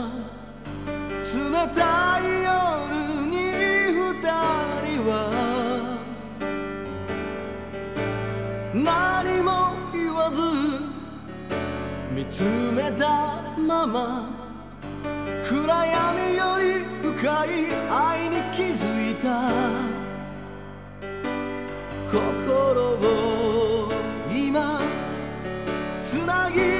冷たい夜に二人は何も言わず見つめたまま暗闇より深い愛に気づいた。心を今つなぎ